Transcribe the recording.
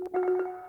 you